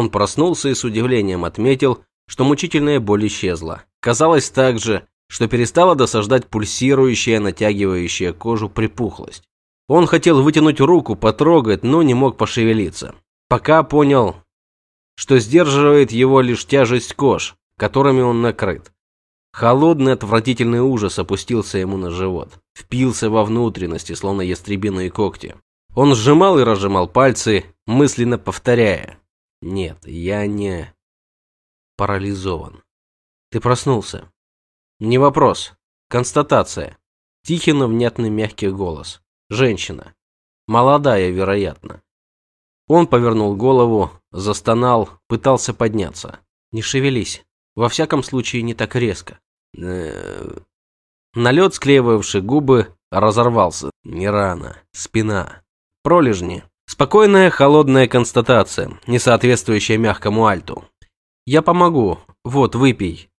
Он проснулся и с удивлением отметил, что мучительная боль исчезла. Казалось также, что перестала досаждать пульсирующая, натягивающая кожу припухлость. Он хотел вытянуть руку, потрогать, но не мог пошевелиться. Пока понял, что сдерживает его лишь тяжесть кож, которыми он накрыт. Холодный отвратительный ужас опустился ему на живот, впился во внутренности, словно ястребиные когти. Он сжимал и разжимал пальцы, мысленно повторяя. «Нет, я не...» парализован. «Ты проснулся?» «Не вопрос. Констатация. Тихий, но внятный мягкий голос. Женщина. Молодая, вероятно. Он повернул голову, застонал, пытался подняться. Не шевелись. Во всяком случае, не так резко. Э, налет, склеивавший губы, разорвался. Не рано. Спина. Пролежни. Спокойная, холодная констатация, не соответствующая мягкому альту. Я помогу. Вот, выпей.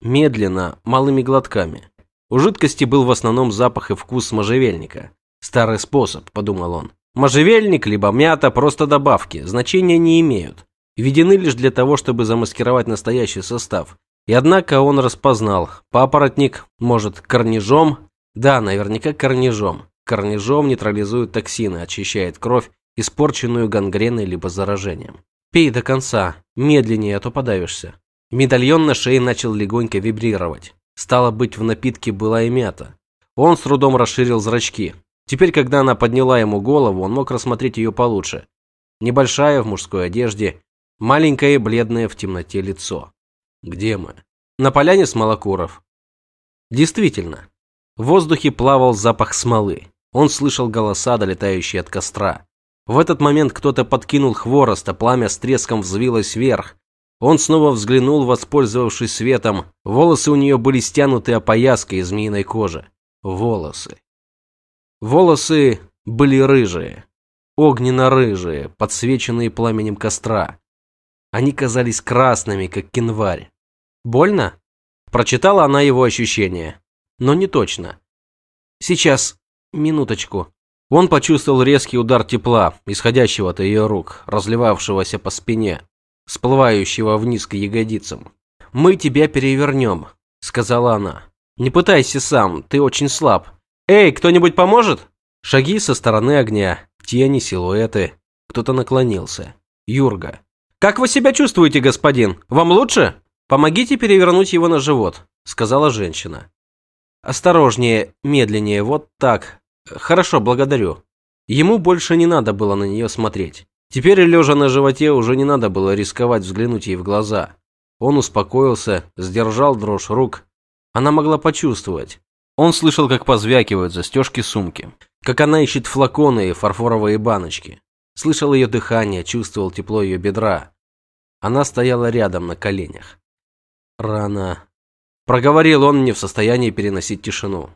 Медленно, малыми глотками. У жидкости был в основном запах и вкус можжевельника. Старый способ, подумал он. Можжевельник, либо мята, просто добавки, значения не имеют. Введены лишь для того, чтобы замаскировать настоящий состав. И однако он распознал. Папоротник, может, корнижом? Да, наверняка корнижом. Корнижом нейтрализует токсины, очищает кровь, испорченную гангреной либо заражением. Пей до конца, медленнее, а то подавишься. Медальон на шее начал легонько вибрировать. Стало быть, в напитке была и мята. Он с трудом расширил зрачки. Теперь, когда она подняла ему голову, он мог рассмотреть ее получше. Небольшая, в мужской одежде, маленькое, бледное в темноте лицо. Где мы? На поляне смолокуров. Действительно. В воздухе плавал запах смолы. Он слышал голоса, долетающие от костра. В этот момент кто-то подкинул хворост, а пламя с треском взвилось вверх. Он снова взглянул, воспользовавшись светом. Волосы у нее были стянуты опояской из змеиной кожи. Волосы. Волосы были рыжие, огненно-рыжие, подсвеченные пламенем костра. Они казались красными, как кинварь. «Больно?» Прочитала она его ощущения. Но не точно. «Сейчас, минуточку». Он почувствовал резкий удар тепла, исходящего от ее рук, разливавшегося по спине, всплывающего вниз к ягодицам. «Мы тебя перевернем», — сказала она. «Не пытайся сам, ты очень слаб. «Эй, кто-нибудь поможет?» Шаги со стороны огня, тени, силуэты. Кто-то наклонился. Юрга. «Как вы себя чувствуете, господин? Вам лучше?» «Помогите перевернуть его на живот», — сказала женщина. «Осторожнее, медленнее, вот так. Хорошо, благодарю». Ему больше не надо было на нее смотреть. Теперь, лежа на животе, уже не надо было рисковать взглянуть ей в глаза. Он успокоился, сдержал дрожь рук. Она могла почувствовать. Он слышал, как позвякивают застежки сумки, как она ищет флаконы и фарфоровые баночки. Слышал ее дыхание, чувствовал тепло ее бедра. Она стояла рядом на коленях. Рано. Проговорил он не в состоянии переносить тишину.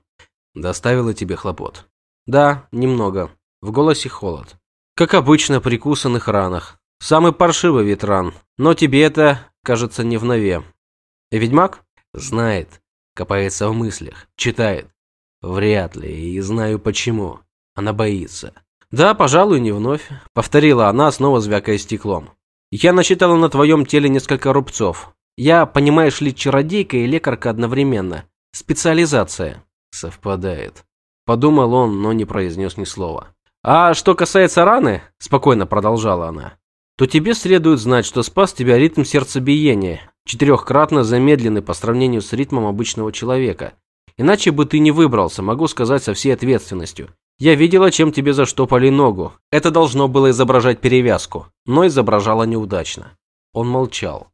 Доставила тебе хлопот. Да, немного. В голосе холод. Как обычно при кусанных ранах. Самый паршивый вид ран. Но тебе это, кажется, не в нове. Ведьмак? Знает. Копается в мыслях, читает. Вряд ли, и знаю почему. Она боится. Да, пожалуй, не вновь, повторила она, снова звякая стеклом. Я насчитала на твоем теле несколько рубцов. Я, понимаешь ли, чародейка и лекарка одновременно. Специализация. Совпадает. Подумал он, но не произнес ни слова. А что касается раны, спокойно продолжала она, то тебе следует знать, что спас тебя ритм сердцебиения, четырехкратно замедленный по сравнению с ритмом обычного человека. Иначе бы ты не выбрался, могу сказать со всей ответственностью. Я видела, чем тебе заштопали ногу. Это должно было изображать перевязку, но изображало неудачно. Он молчал.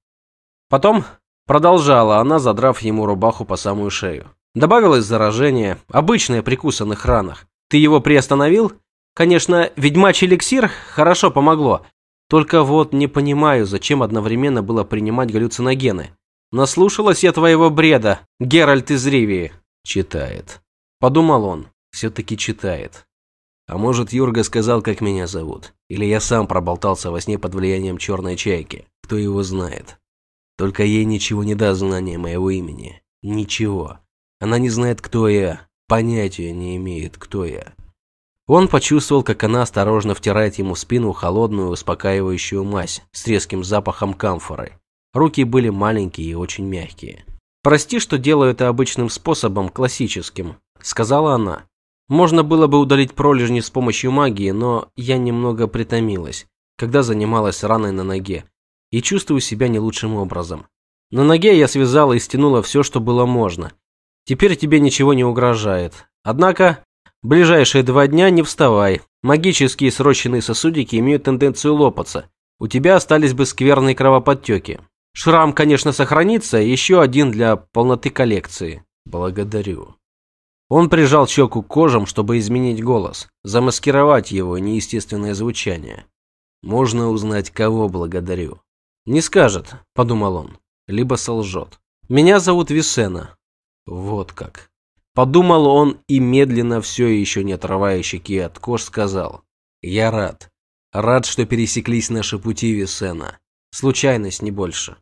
Потом продолжала она, задрав ему рубаху по самую шею. Добавилось заражение, обычное при кусанных ранах. Ты его приостановил? Конечно, ведьмачий эликсир хорошо помогло, только вот не понимаю, зачем одновременно было принимать галлюциногены. Наслушалась я твоего бреда, Геральт из Ривии. Читает. Подумал он. Все-таки читает. А может, Юрга сказал, как меня зовут? Или я сам проболтался во сне под влиянием черной чайки? Кто его знает? Только ей ничего не даст знания моего имени. Ничего. Она не знает, кто я. Понятия не имеет, кто я. Он почувствовал, как она осторожно втирает ему в спину холодную, успокаивающую мазь с резким запахом камфоры. Руки были маленькие и очень мягкие. «Прости, что делаю это обычным способом, классическим», – сказала она. «Можно было бы удалить пролежни с помощью магии, но я немного притомилась, когда занималась раной на ноге, и чувствую себя не лучшим образом. На ноге я связала и стянула все, что было можно. Теперь тебе ничего не угрожает. Однако, ближайшие два дня не вставай. Магические срощенные сосудики имеют тенденцию лопаться. У тебя остались бы скверные кровоподтеки. Шрам, конечно, сохранится, еще один для полноты коллекции. Благодарю. Он прижал щеку к кожам, чтобы изменить голос, замаскировать его неестественное звучание. Можно узнать, кого благодарю. Не скажет, подумал он, либо солжет. Меня зовут Висена. Вот как. Подумал он и медленно, все еще не отрывая щеки от кож, сказал. Я рад. Рад, что пересеклись наши пути, Висена. Случайность, не больше.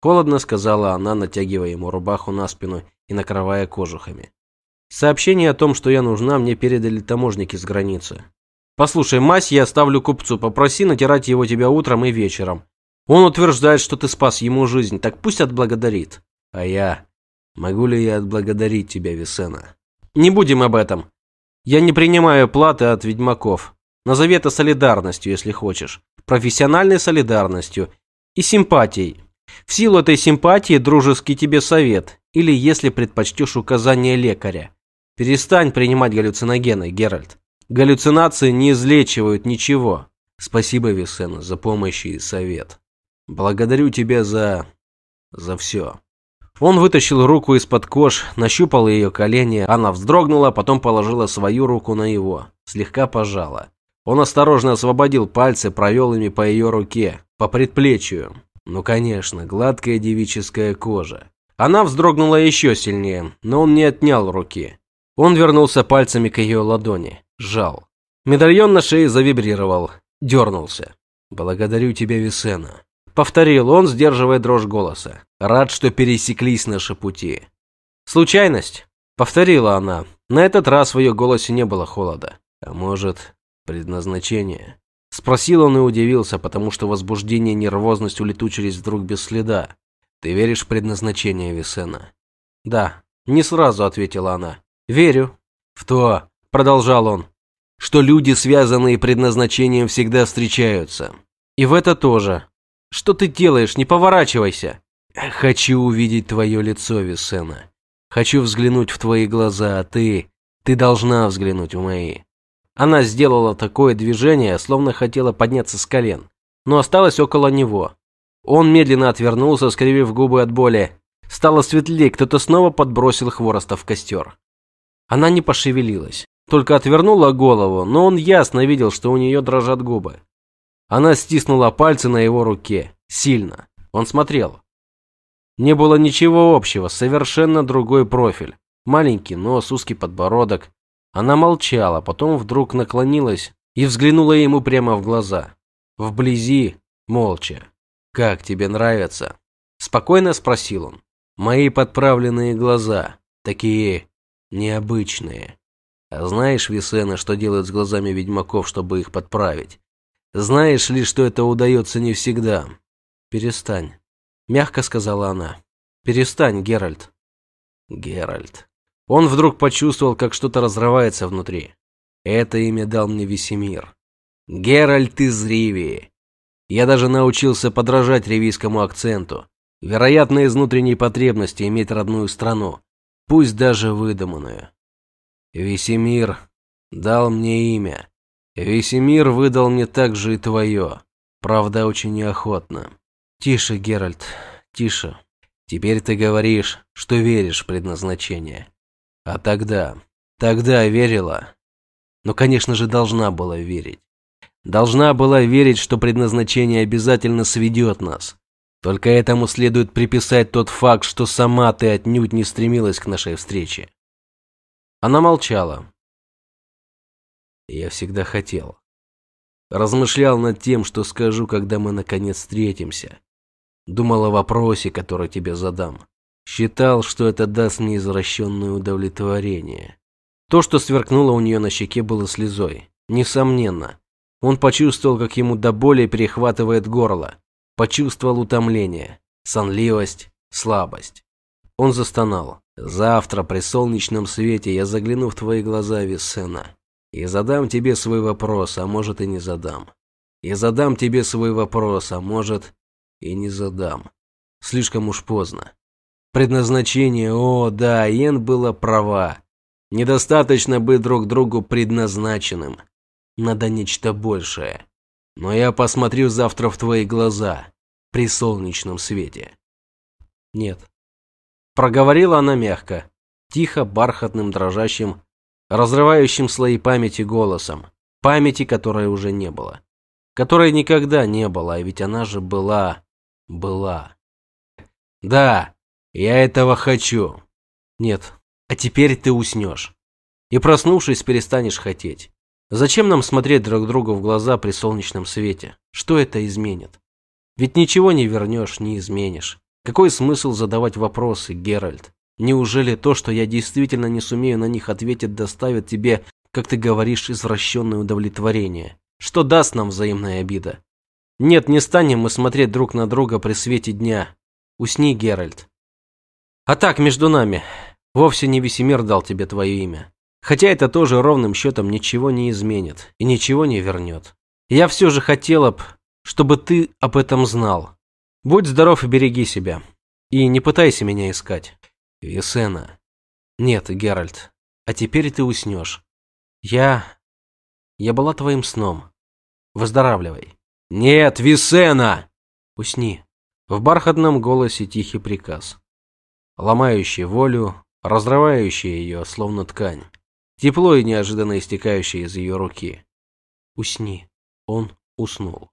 Холодно сказала она, натягивая ему рубаху на спину и накрывая кожухами. Сообщение о том, что я нужна, мне передали таможники с границы. Послушай, мазь я оставлю купцу, попроси натирать его тебя утром и вечером. Он утверждает, что ты спас ему жизнь, так пусть отблагодарит. А я... Могу ли я отблагодарить тебя, Весена? Не будем об этом. Я не принимаю платы от ведьмаков. Назови это солидарностью, если хочешь. Профессиональной солидарностью. И симпатией. В силу этой симпатии дружеский тебе совет, или если предпочтешь указание лекаря. Перестань принимать галлюциногены, Геральт. Галлюцинации не излечивают ничего. Спасибо, Весена, за помощь и совет. Благодарю тебя за... за все. Он вытащил руку из-под кож, нащупал ее колени, она вздрогнула, потом положила свою руку на его, слегка пожала. Он осторожно освободил пальцы, провел ими по ее руке, по предплечью. Ну, конечно, гладкая девическая кожа. Она вздрогнула еще сильнее, но он не отнял руки. Он вернулся пальцами к ее ладони, сжал. Медальон на шее завибрировал, дернулся. «Благодарю тебя, Весена», — повторил он, сдерживая дрожь голоса. «Рад, что пересеклись наши пути». «Случайность?» — повторила она. На этот раз в ее голосе не было холода. «А может, предназначение?» Спросил он и удивился, потому что возбуждение и нервозность улетучились вдруг без следа. «Ты веришь в предназначение Весена?» «Да», — не сразу ответила она. «Верю». «В то», — продолжал он, — «что люди, связанные предназначением, всегда встречаются. И в это тоже. Что ты делаешь? Не поворачивайся!» «Хочу увидеть твое лицо, Весена. Хочу взглянуть в твои глаза, а ты... Ты должна взглянуть в мои. Она сделала такое движение, словно хотела подняться с колен, но осталась около него. Он медленно отвернулся, скривив губы от боли. Стало светлее, кто-то снова подбросил хвороста в костер. Она не пошевелилась, только отвернула голову, но он ясно видел, что у нее дрожат губы. Она стиснула пальцы на его руке, сильно. Он смотрел. Не было ничего общего, совершенно другой профиль. Маленький нос, узкий подбородок, она молчала, потом вдруг наклонилась и взглянула ему прямо в глаза. Вблизи, молча. «Как тебе нравится?» Спокойно спросил он. «Мои подправленные глаза. Такие необычные. А знаешь, Висена, что делают с глазами ведьмаков, чтобы их подправить? Знаешь ли, что это удается не всегда?» «Перестань», — мягко сказала она. «Перестань, Геральт». «Геральт». Он вдруг почувствовал, как что-то разрывается внутри. Это имя дал мне Весемир. Геральт из Ривии. Я даже научился подражать ривийскому акценту. Вероятно, из внутренней потребности иметь родную страну, пусть даже выдуманную. Весемир дал мне имя. Весемир выдал мне также и твое. Правда, очень неохотно. Тише, Геральт, тише. Теперь ты говоришь, что веришь в предназначение. А тогда, тогда верила. Но, конечно же, должна была верить. Должна была верить, что предназначение обязательно сведет нас. Только этому следует приписать тот факт, что сама ты отнюдь не стремилась к нашей встрече. Она молчала. Я всегда хотел. Размышлял над тем, что скажу, когда мы наконец встретимся. Думал о вопросе, который тебе задам. Считал, что это даст мне извращенное удовлетворение. То, что сверкнуло у нее на щеке, было слезой. Несомненно. Он почувствовал, как ему до боли перехватывает горло. Почувствовал утомление, сонливость, слабость. Он застонал. «Завтра при солнечном свете я загляну в твои глаза, Виссена, и задам тебе свой вопрос, а может и не задам. И задам тебе свой вопрос, а может и не задам. Слишком уж поздно. Предназначение, о, да, Йен была права. Недостаточно быть друг другу предназначенным. Надо нечто большее. Но я посмотрю завтра в твои глаза при солнечном свете. Нет. Проговорила она мягко, тихо, бархатным, дрожащим, разрывающим слои памяти голосом. Памяти, которой уже не было. Которой никогда не было, а ведь она же была... была. Да, я этого хочу. Нет, а теперь ты уснешь. И проснувшись, перестанешь хотеть. Зачем нам смотреть друг другу в глаза при солнечном свете? Что это изменит? Ведь ничего не вернешь, не изменишь. Какой смысл задавать вопросы, Геральт? Неужели то, что я действительно не сумею на них ответить, доставит тебе, как ты говоришь, извращенное удовлетворение? Что даст нам взаимная обида? Нет, не станем мы смотреть друг на друга при свете дня. Усни, Геральт. А так, между нами, вовсе не Весемир дал тебе твое имя. Хотя это тоже ровным счетом ничего не изменит и ничего не вернет. Я все же хотела б, чтобы ты об этом знал. Будь здоров и береги себя. И не пытайся меня искать. Весена. Нет, Геральт. А теперь ты уснешь. Я... Я была твоим сном. Выздоравливай. Нет, Весена! Усни. В бархатном голосе тихий приказ. Ломающий волю, разрывающий ее, словно ткань. Тепло и неожиданно истекающее из ее руки. Усни. Он уснул.